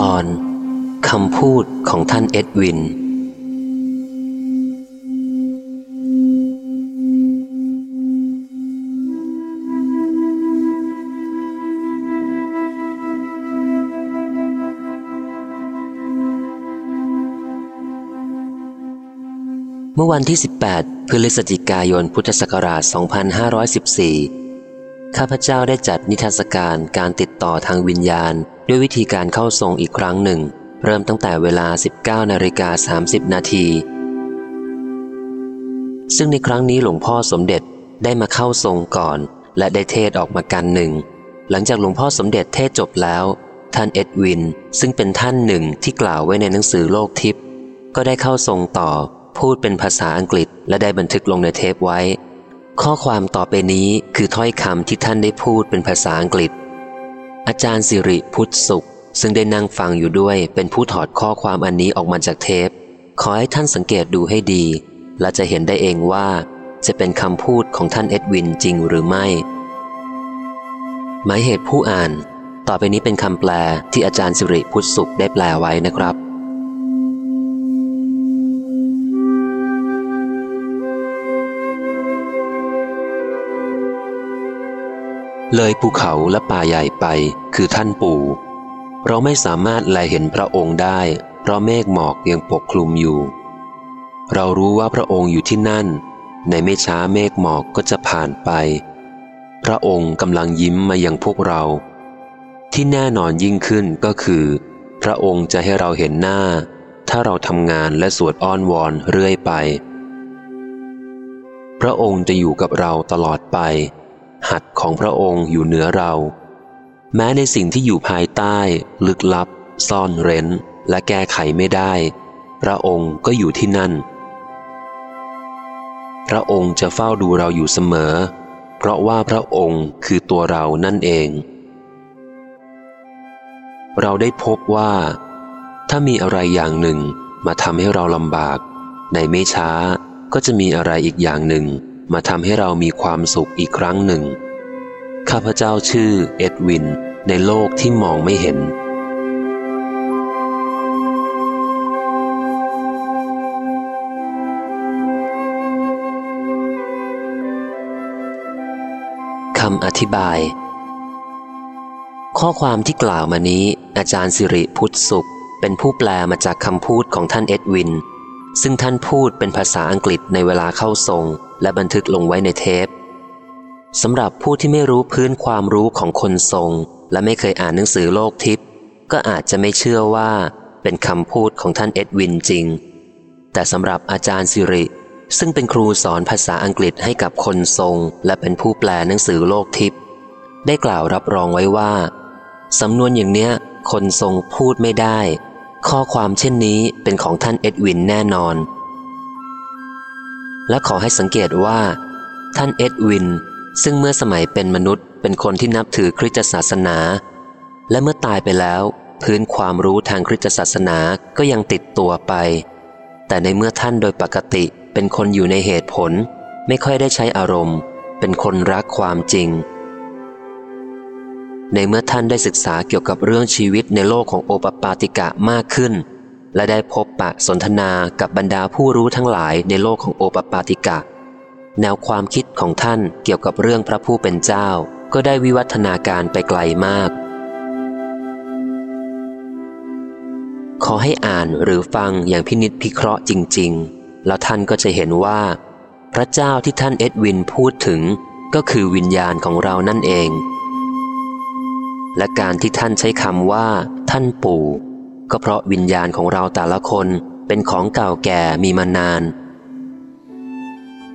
ตอนคำพูดของท่านเอ็ดวิน เมื่อวันที่ 18 พฤศจิกายนพุทธศักราช 2514 ข้าพเจ้าได้จัดนิทรรศการการติดต่อทางวิญญาณ ด้วยวิธีการเข้าทรงอีกครั้งหนึ่ง เริ่มตั้งแต่เวลา 19นาฬิกา30 นาที ซึ่งในครั้งนี้หลวงพ่อสมเด็จได้มาเข้าทรงก่อน และได้เทศออกมากันหนึ่ง หลังจากหลวงพ่อสมเด็จเทศจบแล้ว ท่านเอ็ดวิน ซึ่งเป็นท่านหนึ่งที่กล่าวไว้ในหนังสือโลกทิพย์ก็ได้เข้าทรงต่อ พูดเป็นภาษาอังกฤษ และได้บันทึกลงในเทปไว้ ข้อความต่อไปนี้คือถ้อยคำที่ท่านได้พูดเป็นภาษาอังกฤษ อาจารย์สิริพุทธสุข ซึ่งได้นั่งฟังอยู่ด้วยเป็นผู้ถอดข้อความอันนี้ออกมาจากเทป ขอให้ท่านสังเกตดูให้ดี และจะเห็นได้เองว่า จะเป็นคำพูดของท่านเอ็ดวินจริงหรือไม่ หมายเหตุผู้อ่าน ต่อไปนี้เป็นคำแปลที่อาจารย์สิริพุทธสุขได้แปลไว้นะครับ เลยภูเขาและป่าใหญ่ไปคือท่านปู่ เราไม่สามารถแลเห็นพระองค์ได้ เพราะเมฆหมอกยังปกคลุมอยู่ เรารู้ว่าพระองค์อยู่ที่นั่น ในไม่ช้าเมฆหมอกก็จะผ่านไป พระองค์กำลังยิ้มมายังพวกเรา ที่แน่นอนยิ่งขึ้นก็คือ พระองค์จะให้เราเห็นหน้า ถ้าเราทำงานและสวดอ้อนวอนเรื่อยไป พระองค์จะอยู่กับเราตลอดไป หัดของพระองค์อยู่เหนือเรา แม้ในสิ่งที่อยู่ภายใต้ ลึกลับ ซ่อนเร้น และแก้ไขไม่ได้ พระองค์ก็อยู่ที่นั่น พระองค์จะเฝ้าดูเราอยู่เสมอ เพราะว่าพระองค์คือตัวเรานั่นเอง เราได้พบว่า ถ้ามีอะไรอย่างหนึ่งมาทำให้เราลำบาก ในไม่ช้าก็จะมีอะไรอีกอย่างหนึ่ง มาทำให้เรามีความสุขอีกครั้งหนึ่ง ข้าพเจ้าชื่อเอ็ดวิน ในโลกที่มองไม่เห็น คำอธิบาย ข้อความที่กล่าวมานี้ อาจารย์สิริพุทธสุข เป็นผู้แปลมาจากคำพูดของท่านเอ็ดวิน ซึ่งท่านพูดเป็นภาษาอังกฤษในเวลาเข้าทรง และบันทึกลงไว้ในเทปสำหรับผู้ที่ไม่รู้พื้นความรู้ของคนทรง และไม่เคยอ่านหนังสือโลกทิพย์ก็อาจจะไม่เชื่อว่าเป็นคำพูดของท่านเอ็ดวินจริง แต่สำหรับอาจารย์สิริ ซึ่งเป็นครูสอนภาษาอังกฤษให้กับคนทรง และเป็นผู้แปลหนังสือโลกทิพย์ได้กล่าวรับรองไว้ว่าสำนวนอย่างเนี้ยคนทรงพูดไม่ได้ ข้อความเช่นนี้เป็นของท่านเอ็ดวินแน่นอน และขอให้สังเกตว่า ท่านเอ็ดวิน ซึ่งเมื่อสมัยเป็นมนุษย์ เป็นคนที่นับถือคริสตศาสนา และเมื่อตายไปแล้ว พื้นความรู้ทางคริสตศาสนาก็ยังติดตัวไป แต่ในเมื่อท่านโดยปกติเป็นคนอยู่ในเหตุผล ไม่ค่อยได้ใช้อารมณ์ เป็นคนรักความจริง ในเมื่อท่านได้ศึกษาเกี่ยวกับเรื่องชีวิตในโลกของโอปปาติกะมากขึ้น และได้พบปะสนทนากับบรรดาผู้รู้ทั้งหลายในโลกของโอปปาติกะ แนวความคิดของท่านเกี่ยวกับเรื่องพระผู้เป็นเจ้า ก็ได้วิวัฒนาการไปไกลมาก ขอให้อ่านหรือฟังอย่างพินิษพิเคราะห์จริง ๆ แล้วท่านก็จะเห็นว่า พระเจ้าที่ท่านเอ็ดวินพูดถึงก็คือวิญญาณของเรานั่นเอง และการที่ท่านใช้คำว่า ท่านปู่ ก็เพราะวิญญาณของเราแต่ละคนเป็นของเก่าแก่มีมานาน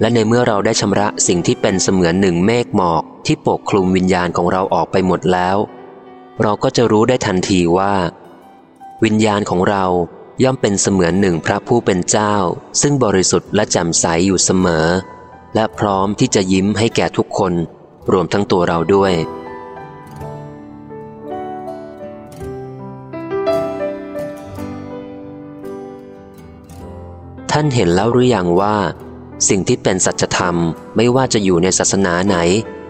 และในเมื่อเราได้ชำระสิ่งที่เป็นเสมือนหนึ่งเมฆหมอกที่ปกคลุมวิญญาณของเราออกไปหมดแล้ว เราก็จะรู้ได้ทันทีว่า วิญญาณของเราย่อมเป็นเสมือนหนึ่งพระผู้เป็นเจ้า ซึ่งบริสุทธิ์และแจ่มใสอยู่เสมอ และพร้อมที่จะยิ้มให้แก่ทุกคน รวมทั้งตัวเราด้วย ท่านเห็นแล้วหรืออยังว่า สิ่งที่เป็นสัจธรรมไม่ว่าจะอยู่ในศาสนาไหน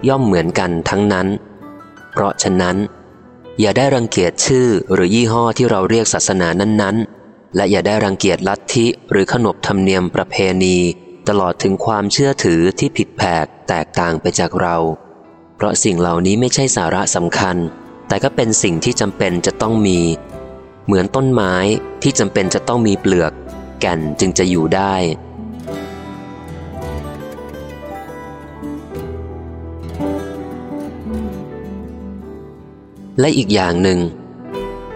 ย่อมเหมือนกันทั้งนั้น เพราะฉะนั้น อย่าได้รังเกียจชื่อหรือยี่ห้อที่เราเรียกศาสนานั้นๆ และอย่าได้รังเกียจลัทธิหรือขนบธรรมเนียมประเพณี ตลอดถึงความเชื่อถือที่ผิดแผกแตกต่างไปจากเรา เพราะสิ่งเหล่านี้ไม่ใช่สาระสำคัญ แต่ก็เป็นสิ่งที่จำเป็นจะต้องมี เหมือนต้นไม้ที่จำเป็นจะต้องมีเปลือก แก่นจึงจะอยู่ได้ และอีกอย่างหนึ่ง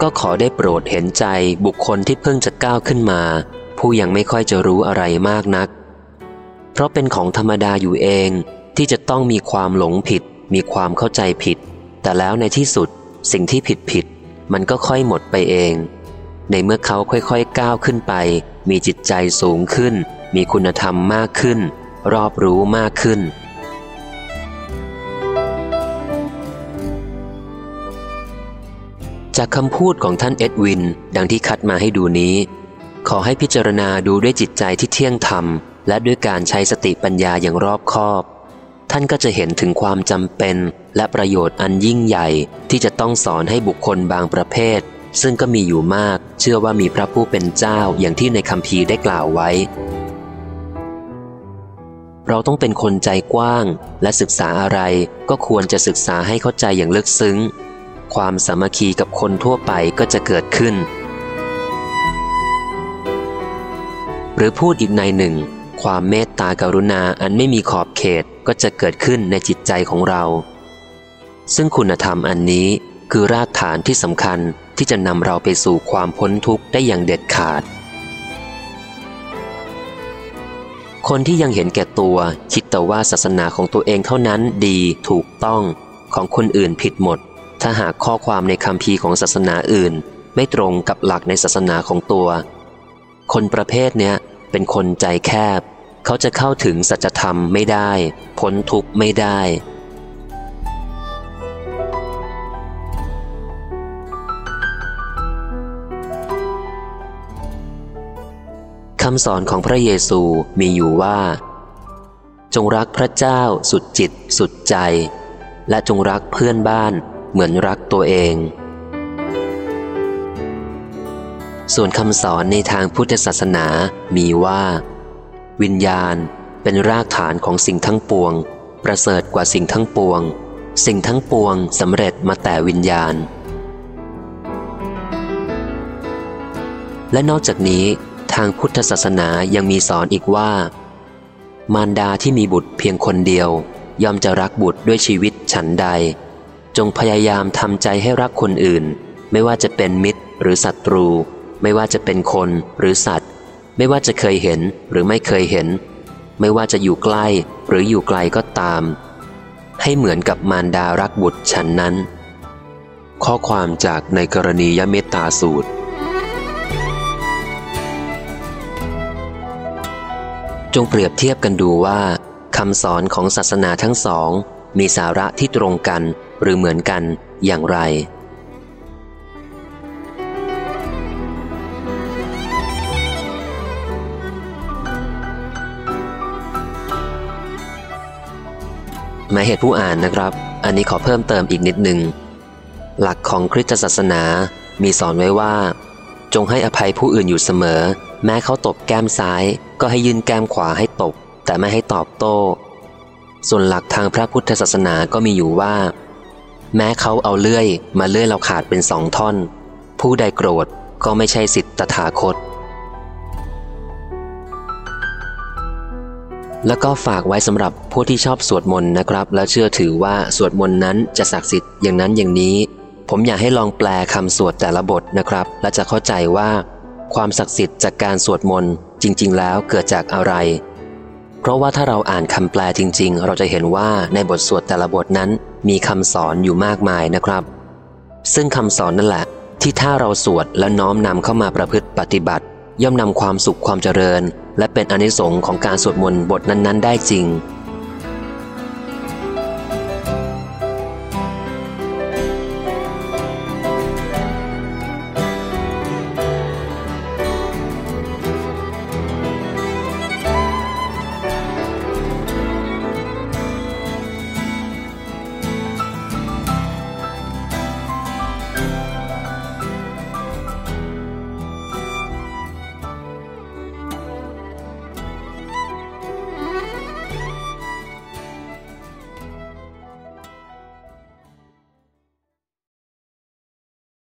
ก็ขอได้โปรดเห็นใจบุคคลที่เพิ่งจะก้าวขึ้นมา ผู้ยังไม่ค่อยจะรู้อะไรมากนัก เพราะเป็นของธรรมดาอยู่เองที่จะต้องมีความหลงผิด มีความเข้าใจผิด แต่แล้วในที่สุดสิ่งที่ผิดผิดมันก็ค่อยหมดไปเอง ในเมื่อเขาค่อยๆ ก้าวขึ้นไป มีจิตใจสูงขึ้น มีคุณธรรมมากขึ้น รอบรู้มากขึ้น จากคำพูดของท่านเอ็ดวิน ดังที่คัดมาให้ดูนี้ ขอให้พิจารณาดูด้วยจิตใจที่เที่ยงธรรม และด้วยการใช้สติปัญญาอย่างรอบคอบ ท่านก็จะเห็นถึงความจำเป็น และประโยชน์อันยิ่งใหญ่ที่จะต้องสอนให้บุคคลบางประเภท ซึ่งก็มีอยู่มาก เชื่อว่ามีพระผู้เป็นเจ้าอย่างที่ในคำพีได้กล่าวไว้ เราต้องเป็นคนใจกว้าง และศึกษาอะไรก็ควรจะศึกษาให้เข้าใจอย่างลึกซึ้ง ความสามัคคีกับคนทั่วไปก็จะเกิดขึ้น หรือพูดอีกในหนึ่ง ความเมตตากรุณาอันไม่มีขอบเขตก็จะเกิดขึ้นในจิตใจของเรา ซึ่งคุณธรรมอันนี้คือรากฐานที่สำคัญ ที่จะนำเราไปสู่ความพ้นทุกข์ได้อย่างเด็ดขาด คนที่ยังเห็นแก่ตัว คิดแต่ว่าศาสนาของตัวเองเท่านั้นดีถูกต้องของคนอื่นผิดหมด ถ้าหากข้อความในคำพีของศาสนาอื่น ไม่ตรงกับหลักในศาสนาของตัว คนประเภทเนี้ยเป็นคนใจแคบ เขาจะเข้าถึงสัจธรรมไม่ได้ พ้นทุกข์ไม่ได้ำสอนของพระเยซูมีอยู่ว่า จงรักพระเจ้าสุดจิต สุดใจ และจงรักเพื่อนบ้านเหมือนรักตัวเอง ส่วนคำสอนในทางพุทธศาสนามีว่า วิญญาณเป็นรากฐานของสิ่งทั้งปวง ประเสริฐกว่าสิ่งทั้งปวง สิ่งทั้งปวงสำเร็จมาแต่วิญญาณ และนอกจากนี้ ทางพุทธศาสนายังมีสอนอีกว่า มารดาที่มีบุตรเพียงคนเดียว ย่อมจะรักบุตรด้วยชีวิตฉันใด จงพยายามทำใจให้รักคนอื่น ไม่ว่าจะเป็นมิตรหรือศัตรู ไม่ว่าจะเป็นคนหรือสัตว์ ไม่ว่าจะเคยเห็นหรือไม่เคยเห็น ไม่ว่าจะอยู่ใกล้หรืออยู่ไกลก็ตาม ให้เหมือนกับมารดารักบุตรฉันนั้น ข้อความจากในกรณียเมตตาสูตร จงเปรียบเทียบกันดูว่าคำสอนของศาสนาทั้งสอง มีสาระที่ตรงกันหรือเหมือนกันอย่างไร หมายเหตุผู้อ่านนะครับ อันนี้ขอเพิ่มเติมอีกนิดหนึ่ง หลักของคริสตศาสนามีสอนไว้ว่า จงให้อภัยผู้อื่นอยู่เสมอ แม้เขาตบแก้มซ้าย ก็ให้ยืนแก้มขวาให้ตบ แต่ไม่ให้ตอบโต้ ส่วนหลักทางพระพุทธศาสนาก็มีอยู่ว่า แม้เขาเอาเลื่อย มาเลื่อยเราขาดเป็นสองท่อน ผู้ใดโกรธก็ไม่ใช่สิทธิตถาคต แล้วก็ฝากไว้สำหรับผู้ที่ชอบสวดมนต์นะครับ และเชื่อถือว่าสวดมนต์นั้นจะศักดิ์สิทธิ์อย่างนั้นอย่างนี้ ผมอยากให้ลองแปลคำสวดแต่ละบทนะครับ และจะเข้าใจว่า ความศักดิ์สิทธิ์จากการสวดมนต์ จริง ๆ แล้วเกิดจากอะไร เพราะว่าถ้าเราอ่านคำแปลจริง ๆ เราจะเห็นว่าในบทสวดแต่ละบทนั้นมีคำสอนอยู่มากมายนะครับ ซึ่งคำสอนนั่นแหละ ที่ถ้าเราสวดและน้อมนำเข้ามาประพฤติปฏิบัติ ย่อมนำความสุขความเจริญ และเป็นอนิสงค์ของการสวดมนต์บทนั้น ๆ ได้จริง